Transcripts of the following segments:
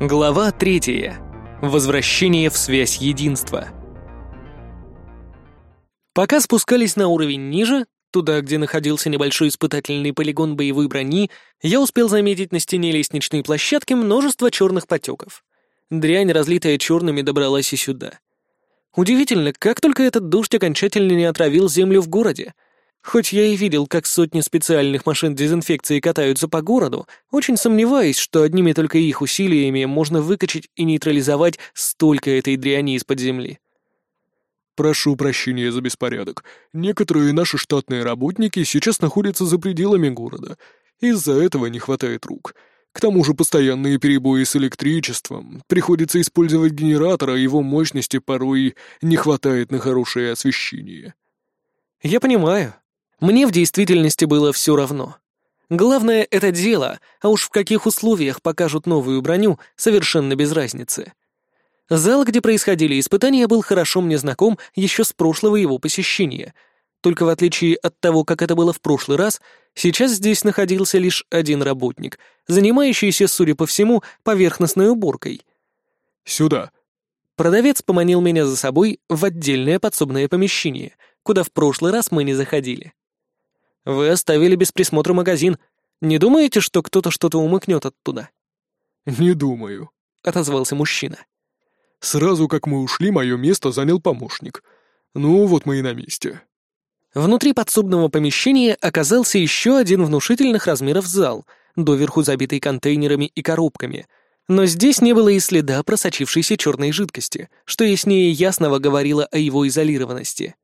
Глава третья. Возвращение в связь единства. Пока спускались на уровень ниже, туда, где находился небольшой испытательный полигон боевой брони, я успел заметить на стене лестничной площадки множество черных потеков. Дрянь, разлитая черными, добралась и сюда. Удивительно, как только этот дождь окончательно не отравил землю в городе — Хоть я и видел, как сотни специальных машин дезинфекции катаются по городу, очень сомневаюсь, что одними только их усилиями можно выкачать и нейтрализовать столько этой дряни из-под земли. «Прошу прощения за беспорядок. Некоторые наши штатные работники сейчас находятся за пределами города. Из-за этого не хватает рук. К тому же постоянные перебои с электричеством. Приходится использовать генератор, а его мощности порой не хватает на хорошее освещение». «Я понимаю», мне в действительности было все равно. Главное — это дело, а уж в каких условиях покажут новую броню, совершенно без разницы. Зал, где происходили испытания, был хорошо мне знаком еще с прошлого его посещения. Только в отличие от того, как это было в прошлый раз, сейчас здесь находился лишь один работник, занимающийся, судя по всему, поверхностной уборкой. «Сюда!» Продавец поманил меня за собой в отдельное подсобное помещение, куда в прошлый раз мы не заходили. Вы оставили без присмотра магазин. Не думаете, что кто-то что-то умыкнет оттуда?» «Не думаю», — отозвался мужчина. «Сразу как мы ушли, мое место занял помощник. Ну, вот мы и на месте». Внутри подсобного помещения оказался еще один внушительных размеров зал, доверху забитый контейнерами и коробками. Но здесь не было и следа просочившейся черной жидкости, что яснее ясного говорило о его изолированности.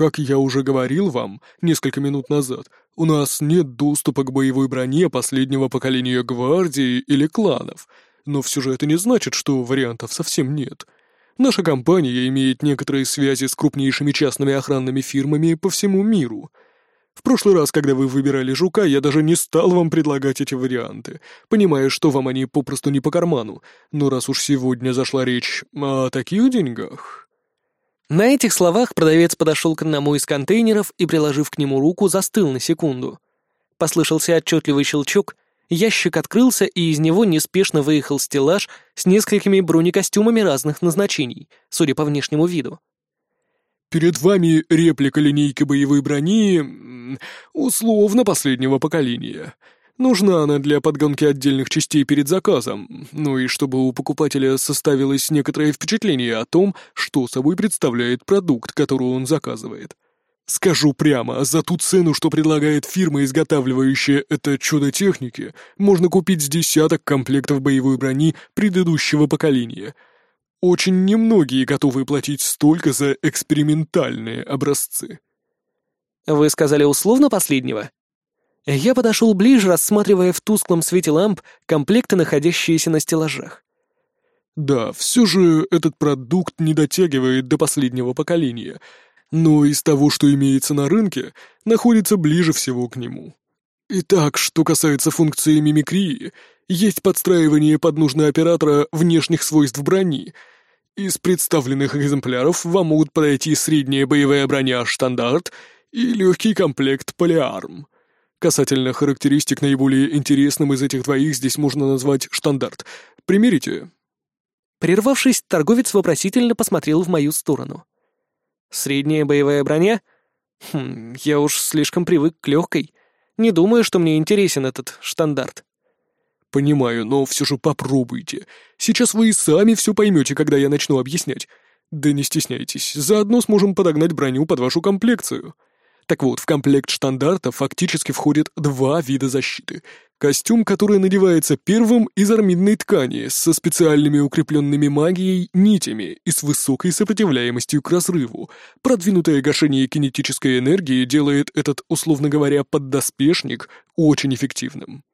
Как я уже говорил вам несколько минут назад, у нас нет доступа к боевой броне последнего поколения гвардии или кланов, но все же это не значит, что вариантов совсем нет. Наша компания имеет некоторые связи с крупнейшими частными охранными фирмами по всему миру. В прошлый раз, когда вы выбирали жука, я даже не стал вам предлагать эти варианты, понимая, что вам они попросту не по карману, но раз уж сегодня зашла речь о таких деньгах... На этих словах продавец подошел к одному из контейнеров и, приложив к нему руку, застыл на секунду. Послышался отчетливый щелчок, ящик открылся, и из него неспешно выехал стеллаж с несколькими бронекостюмами разных назначений, судя по внешнему виду. «Перед вами реплика линейки боевой брони... условно последнего поколения. Нужна она для подгонки отдельных частей перед заказом, ну и чтобы у покупателя составилось некоторое впечатление о том, что собой представляет продукт, который он заказывает. Скажу прямо, за ту цену, что предлагает фирма, изготавливающая это чудо техники, можно купить с десяток комплектов боевой брони предыдущего поколения. Очень немногие готовы платить столько за экспериментальные образцы. «Вы сказали условно последнего?» Я подошел ближе, рассматривая в тусклом свете ламп комплекты, находящиеся на стеллажах. Да, все же этот продукт не дотягивает до последнего поколения, но из того, что имеется на рынке, находится ближе всего к нему. Итак, что касается функции мимикрии, есть подстраивание под нужный оператора внешних свойств брони. Из представленных экземпляров вам могут подойти средняя боевая броня «Штандарт» и легкий комплект «Полиарм». Касательно характеристик наиболее интересным из этих двоих здесь можно назвать штандарт. Примерите?» Прервавшись, торговец вопросительно посмотрел в мою сторону. «Средняя боевая броня? Хм, я уж слишком привык к легкой. Не думаю, что мне интересен этот штандарт». «Понимаю, но все же попробуйте. Сейчас вы и сами все поймете, когда я начну объяснять. Да не стесняйтесь, заодно сможем подогнать броню под вашу комплекцию». Так вот, в комплект штандарта фактически входят два вида защиты. Костюм, который надевается первым из армидной ткани, со специальными укрепленными магией нитями и с высокой сопротивляемостью к разрыву. Продвинутое гашение кинетической энергии делает этот, условно говоря, поддоспешник очень эффективным.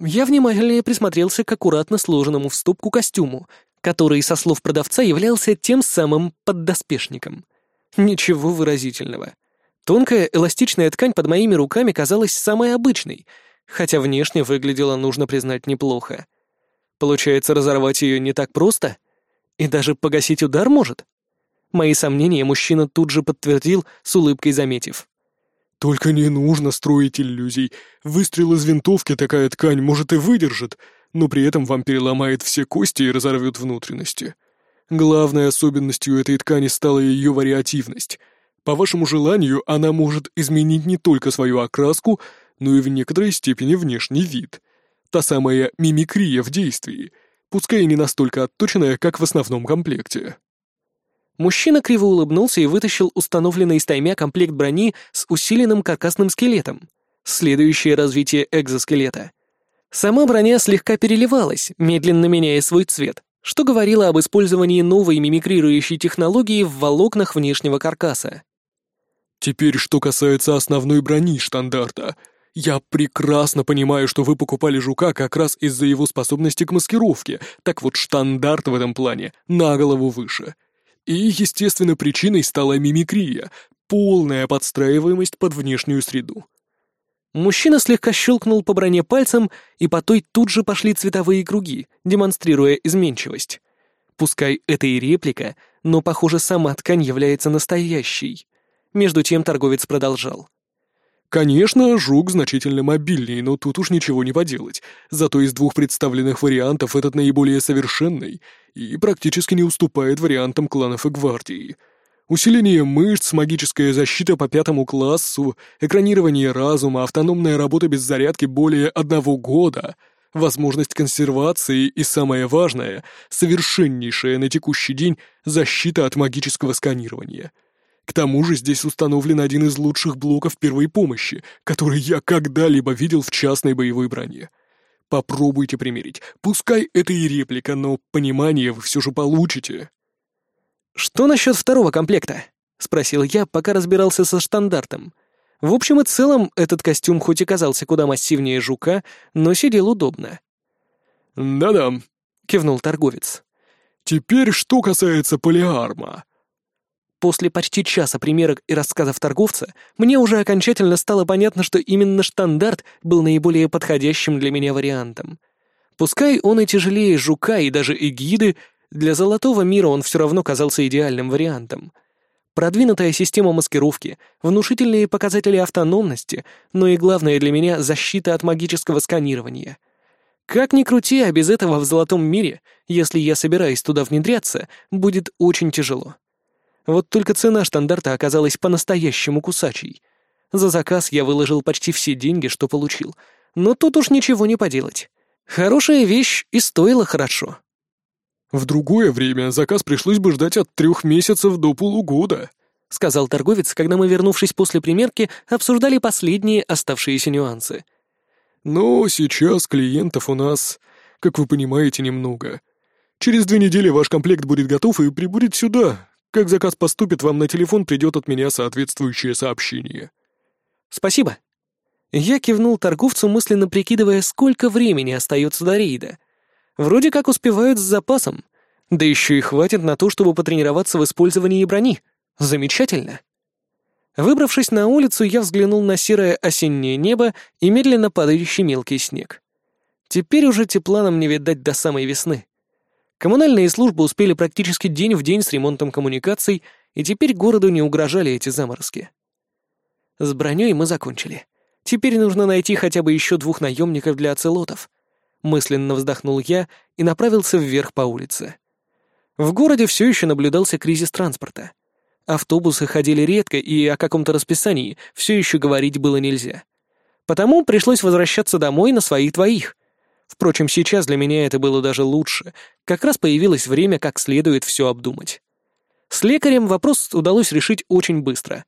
Я внимательнее присмотрелся к аккуратно сложенному в стопку костюму, который, со слов продавца, являлся тем самым поддоспешником. Ничего выразительного. Тонкая эластичная ткань под моими руками казалась самой обычной, хотя внешне выглядела, нужно признать, неплохо. Получается, разорвать ее не так просто? И даже погасить удар может? Мои сомнения мужчина тут же подтвердил, с улыбкой заметив. «Только не нужно строить иллюзий. Выстрел из винтовки такая ткань, может, и выдержит, но при этом вам переломает все кости и разорвет внутренности. Главной особенностью этой ткани стала ее вариативность. По вашему желанию, она может изменить не только свою окраску, но и в некоторой степени внешний вид. Та самая мимикрия в действии, пускай и не настолько отточенная, как в основном комплекте. Мужчина криво улыбнулся и вытащил установленный из таймя комплект брони с усиленным каркасным скелетом. Следующее развитие экзоскелета. Сама броня слегка переливалась, медленно меняя свой цвет, что говорило об использовании новой мимикрирующей технологии в волокнах внешнего каркаса. Теперь, что касается основной брони штандарта. Я прекрасно понимаю, что вы покупали жука как раз из-за его способности к маскировке, так вот штандарт в этом плане на голову выше — и, естественно, причиной стала мимикрия, полная подстраиваемость под внешнюю среду. Мужчина слегка щелкнул по броне пальцем, и по той тут же пошли цветовые круги, демонстрируя изменчивость. Пускай это и реплика, но, похоже, сама ткань является настоящей. Между тем торговец продолжал. Конечно, жук значительно мобильнее, но тут уж ничего не поделать. Зато из двух представленных вариантов этот наиболее совершенный и практически не уступает вариантам кланов и гвардии. Усиление мышц, магическая защита по пятому классу, экранирование разума, автономная работа без зарядки более одного года, возможность консервации и, самое важное, совершеннейшая на текущий день защита от магического сканирования — к тому же здесь установлен один из лучших блоков первой помощи, который я когда-либо видел в частной боевой броне. Попробуйте примерить. Пускай это и реплика, но понимание вы все же получите. «Что насчет второго комплекта?» — спросил я, пока разбирался со стандартом. В общем и целом, этот костюм хоть и казался куда массивнее жука, но сидел удобно. «Да-да», — кивнул торговец. «Теперь, что касается полиарма. После почти часа примерок и рассказов торговца, мне уже окончательно стало понятно, что именно штандарт был наиболее подходящим для меня вариантом. Пускай он и тяжелее жука и даже эгиды, для золотого мира он все равно казался идеальным вариантом. Продвинутая система маскировки, внушительные показатели автономности, но и главное для меня — защита от магического сканирования. Как ни крути, а без этого в золотом мире, если я собираюсь туда внедряться, будет очень тяжело. Вот только цена штандарта оказалась по-настоящему кусачей. За заказ я выложил почти все деньги, что получил. Но тут уж ничего не поделать. Хорошая вещь и стоила хорошо. «В другое время заказ пришлось бы ждать от трех месяцев до полугода», — сказал торговец, когда мы, вернувшись после примерки, обсуждали последние оставшиеся нюансы. «Но сейчас клиентов у нас, как вы понимаете, немного. Через две недели ваш комплект будет готов и прибудет сюда, как заказ поступит, вам на телефон придет от меня соответствующее сообщение». «Спасибо». Я кивнул торговцу, мысленно прикидывая, сколько времени остается до рейда. Вроде как успевают с запасом. Да еще и хватит на то, чтобы потренироваться в использовании брони. Замечательно. Выбравшись на улицу, я взглянул на серое осеннее небо и медленно падающий мелкий снег. Теперь уже тепла нам не видать до самой весны. Коммунальные службы успели практически день в день с ремонтом коммуникаций, и теперь городу не угрожали эти заморозки. С броней мы закончили. Теперь нужно найти хотя бы еще двух наемников для оцелотов. Мысленно вздохнул я и направился вверх по улице. В городе все еще наблюдался кризис транспорта. Автобусы ходили редко, и о каком-то расписании все еще говорить было нельзя. Потому пришлось возвращаться домой на своих двоих, Впрочем, сейчас для меня это было даже лучше. Как раз появилось время как следует все обдумать. С лекарем вопрос удалось решить очень быстро.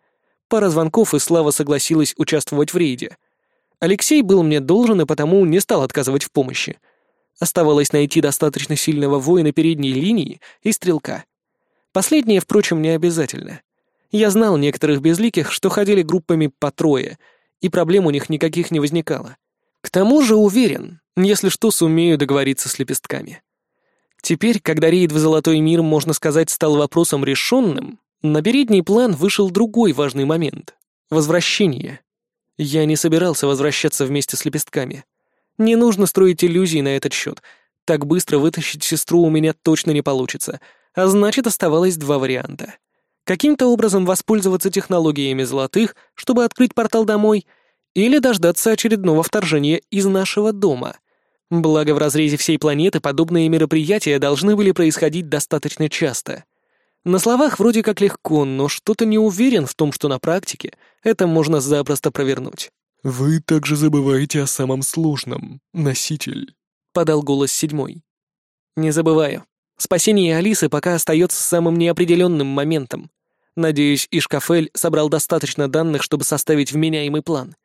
Пара звонков, и Слава согласилась участвовать в рейде. Алексей был мне должен и потому не стал отказывать в помощи. Оставалось найти достаточно сильного воина передней линии и стрелка. Последнее, впрочем, не обязательно. Я знал некоторых безликих, что ходили группами по трое, и проблем у них никаких не возникало. К тому же уверен, если что, сумею договориться с лепестками. Теперь, когда рейд в Золотой мир, можно сказать, стал вопросом решенным, на передний план вышел другой важный момент — возвращение. Я не собирался возвращаться вместе с лепестками. Не нужно строить иллюзий на этот счет. Так быстро вытащить сестру у меня точно не получится, а значит, оставалось два варианта. Каким-то образом воспользоваться технологиями золотых, чтобы открыть портал домой — или дождаться очередного вторжения из нашего дома. Благо, в разрезе всей планеты подобные мероприятия должны были происходить достаточно часто. На словах вроде как легко, но что-то не уверен в том, что на практике это можно запросто провернуть. «Вы также забываете о самом сложном — носитель», — подал голос седьмой. «Не забываю. Спасение Алисы пока остается самым неопределенным моментом. Надеюсь, Ишкафель собрал достаточно данных, чтобы составить вменяемый план.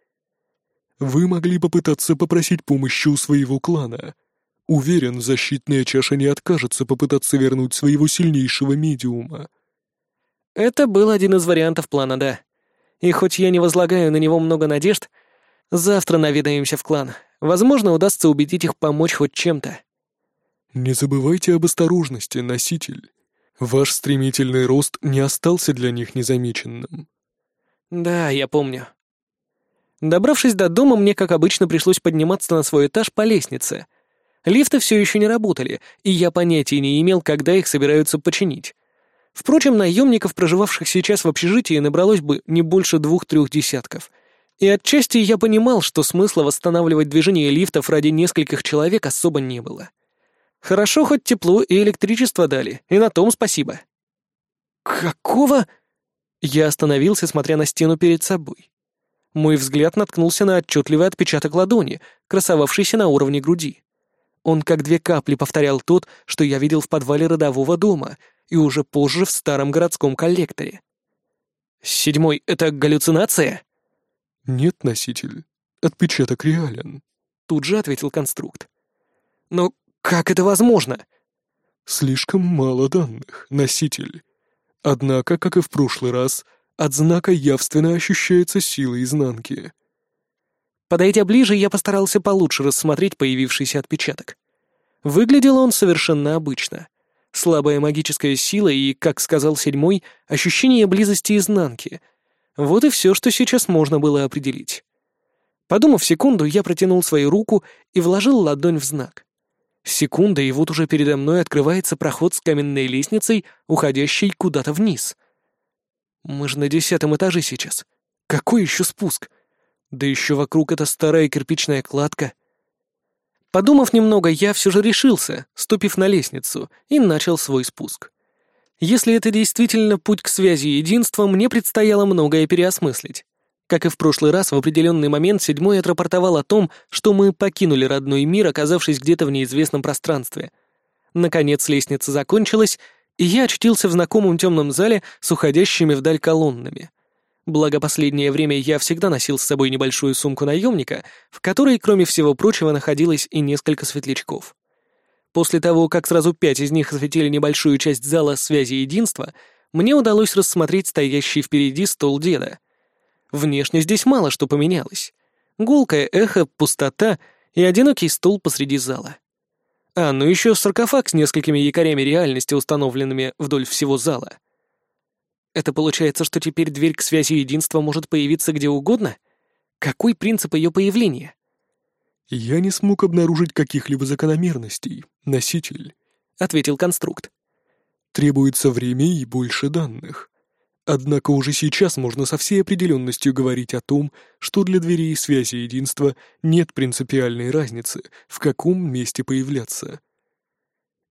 Вы могли попытаться попросить помощи у своего клана. Уверен, защитная чаша не откажется попытаться вернуть своего сильнейшего медиума. Это был один из вариантов плана, да. И хоть я не возлагаю на него много надежд, завтра наведаемся в клан. Возможно, удастся убедить их помочь хоть чем-то. Не забывайте об осторожности, носитель. Ваш стремительный рост не остался для них незамеченным. Да, я помню. Добравшись до дома, мне, как обычно, пришлось подниматься на свой этаж по лестнице. Лифты все еще не работали, и я понятия не имел, когда их собираются починить. Впрочем, наемников, проживавших сейчас в общежитии, набралось бы не больше двух-трех десятков. И отчасти я понимал, что смысла восстанавливать движение лифтов ради нескольких человек особо не было. Хорошо, хоть тепло и электричество дали, и на том спасибо. «Какого?» Я остановился, смотря на стену перед собой. Мой взгляд наткнулся на отчетливый отпечаток ладони, красовавшийся на уровне груди. Он как две капли повторял тот, что я видел в подвале родового дома и уже позже в старом городском коллекторе. «Седьмой — это галлюцинация?» «Нет, носитель. Отпечаток реален», — тут же ответил конструкт. «Но как это возможно?» «Слишком мало данных, носитель. Однако, как и в прошлый раз, — от знака явственно ощущается сила изнанки. Подойдя ближе, я постарался получше рассмотреть появившийся отпечаток. Выглядел он совершенно обычно. Слабая магическая сила и, как сказал седьмой, ощущение близости изнанки. Вот и все, что сейчас можно было определить. Подумав секунду, я протянул свою руку и вложил ладонь в знак. Секунда, и вот уже передо мной открывается проход с каменной лестницей, уходящей куда-то вниз — мы же на десятом этаже сейчас. Какой еще спуск? Да еще вокруг эта старая кирпичная кладка. Подумав немного, я все же решился, ступив на лестницу, и начал свой спуск. Если это действительно путь к связи единства, мне предстояло многое переосмыслить. Как и в прошлый раз, в определенный момент седьмой отрапортовал о том, что мы покинули родной мир, оказавшись где-то в неизвестном пространстве. Наконец лестница закончилась, и я очутился в знакомом темном зале с уходящими вдаль колоннами. Благо, последнее время я всегда носил с собой небольшую сумку наемника, в которой, кроме всего прочего, находилось и несколько светлячков. После того, как сразу пять из них осветили небольшую часть зала связи единства, мне удалось рассмотреть стоящий впереди стол деда. Внешне здесь мало что поменялось. Гулкое эхо, пустота и одинокий стол посреди зала. А, ну еще саркофаг с несколькими якорями реальности, установленными вдоль всего зала. Это получается, что теперь дверь к связи единства может появиться где угодно? Какой принцип ее появления? «Я не смог обнаружить каких-либо закономерностей, носитель», — ответил конструкт. «Требуется время и больше данных. Однако уже сейчас можно со всей определенностью говорить о том, что для дверей связи единства нет принципиальной разницы, в каком месте появляться.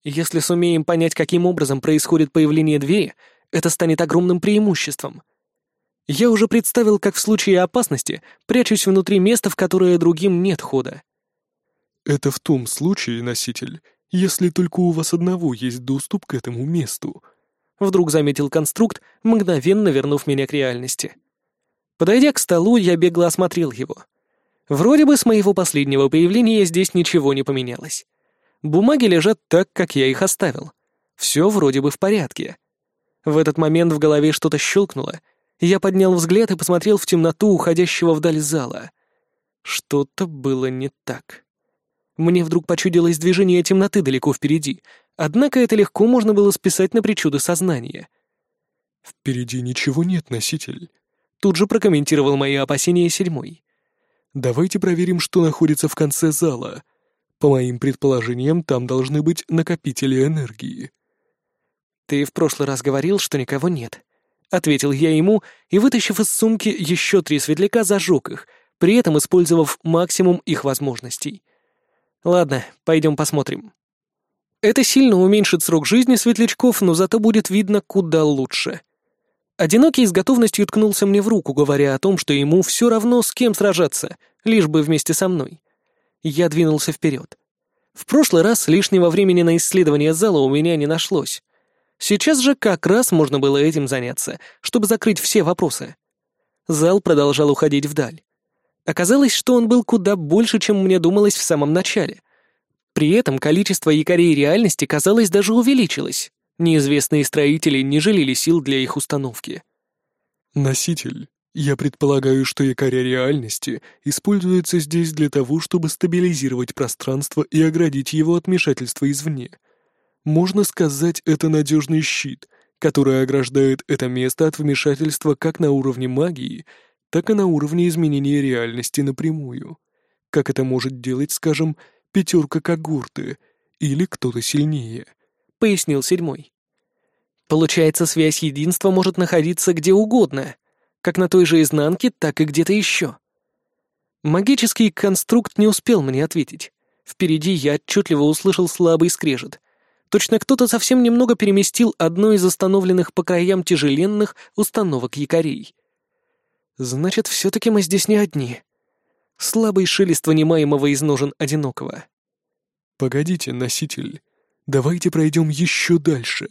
Если сумеем понять, каким образом происходит появление двери, это станет огромным преимуществом. Я уже представил, как в случае опасности прячусь внутри места, в которое другим нет хода. Это в том случае, носитель, если только у вас одного есть доступ к этому месту —— вдруг заметил конструкт, мгновенно вернув меня к реальности. Подойдя к столу, я бегло осмотрел его. Вроде бы с моего последнего появления здесь ничего не поменялось. Бумаги лежат так, как я их оставил. Все вроде бы в порядке. В этот момент в голове что-то щелкнуло. Я поднял взгляд и посмотрел в темноту уходящего вдаль зала. Что-то было не так. Мне вдруг почудилось движение темноты далеко впереди, однако это легко можно было списать на причуды сознания. «Впереди ничего нет, носитель», — тут же прокомментировал мои опасения седьмой. «Давайте проверим, что находится в конце зала. По моим предположениям, там должны быть накопители энергии». «Ты в прошлый раз говорил, что никого нет», — ответил я ему и, вытащив из сумки еще три светляка, зажег их, при этом использовав максимум их возможностей — Ладно, пойдем посмотрим. Это сильно уменьшит срок жизни светлячков, но зато будет видно куда лучше. Одинокий с готовностью ткнулся мне в руку, говоря о том, что ему все равно с кем сражаться, лишь бы вместе со мной. Я двинулся вперед. В прошлый раз лишнего времени на исследование зала у меня не нашлось. Сейчас же как раз можно было этим заняться, чтобы закрыть все вопросы. Зал продолжал уходить вдаль. Оказалось, что он был куда больше, чем мне думалось в самом начале. При этом количество якорей реальности, казалось, даже увеличилось. Неизвестные строители не жалели сил для их установки. «Носитель, я предполагаю, что якоря реальности используются здесь для того, чтобы стабилизировать пространство и оградить его от вмешательства извне. Можно сказать, это надежный щит, который ограждает это место от вмешательства как на уровне магии, так и на уровне изменения реальности напрямую. Как это может делать, скажем, пятерка когорты или кто-то сильнее. — пояснил седьмой. «Получается, связь единства может находиться где угодно, как на той же изнанке, так и где-то еще». Магический конструкт не успел мне ответить. Впереди я отчетливо услышал слабый скрежет. Точно кто-то совсем немного переместил одну из установленных по краям тяжеленных установок якорей. Значит, все-таки мы здесь не одни. Слабый шелест вынимаемого из ножен одинокого. «Погодите, носитель», Давайте пройдем еще дальше.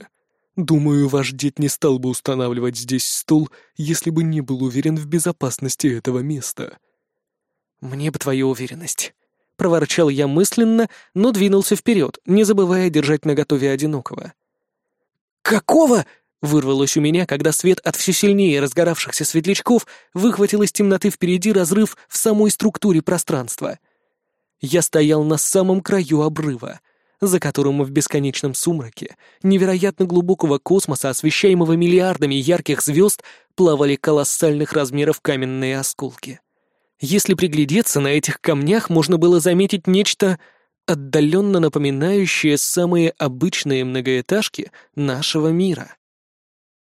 Думаю, ваш дед не стал бы устанавливать здесь стол, если бы не был уверен в безопасности этого места. Мне бы твою уверенность. Проворчал я мысленно, но двинулся вперед, не забывая держать наготове одинокого. «Какого?» — вырвалось у меня, когда свет от все сильнее разгоравшихся светлячков выхватил из темноты впереди разрыв в самой структуре пространства. Я стоял на самом краю обрыва — за которым в бесконечном сумраке невероятно глубокого космоса, освещаемого миллиардами ярких звезд, плавали колоссальных размеров каменные осколки. Если приглядеться, на этих камнях можно было заметить нечто отдаленно напоминающее самые обычные многоэтажки нашего мира.